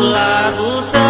lá no céu.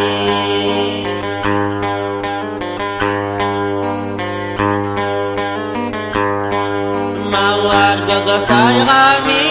mawar gagasay kami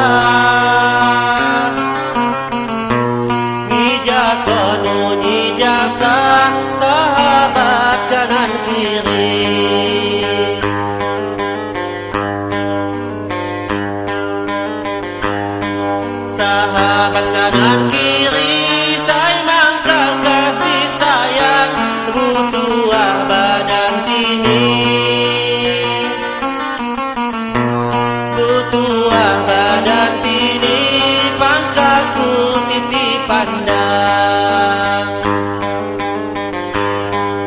Sahabat kanan kiri Saya mangka kasih sayang. Butuh badan tini Butuh badan tini Pangkaku titip pandang.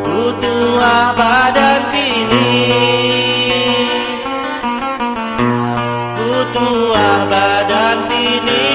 Butuh badan tini Butuh badan tini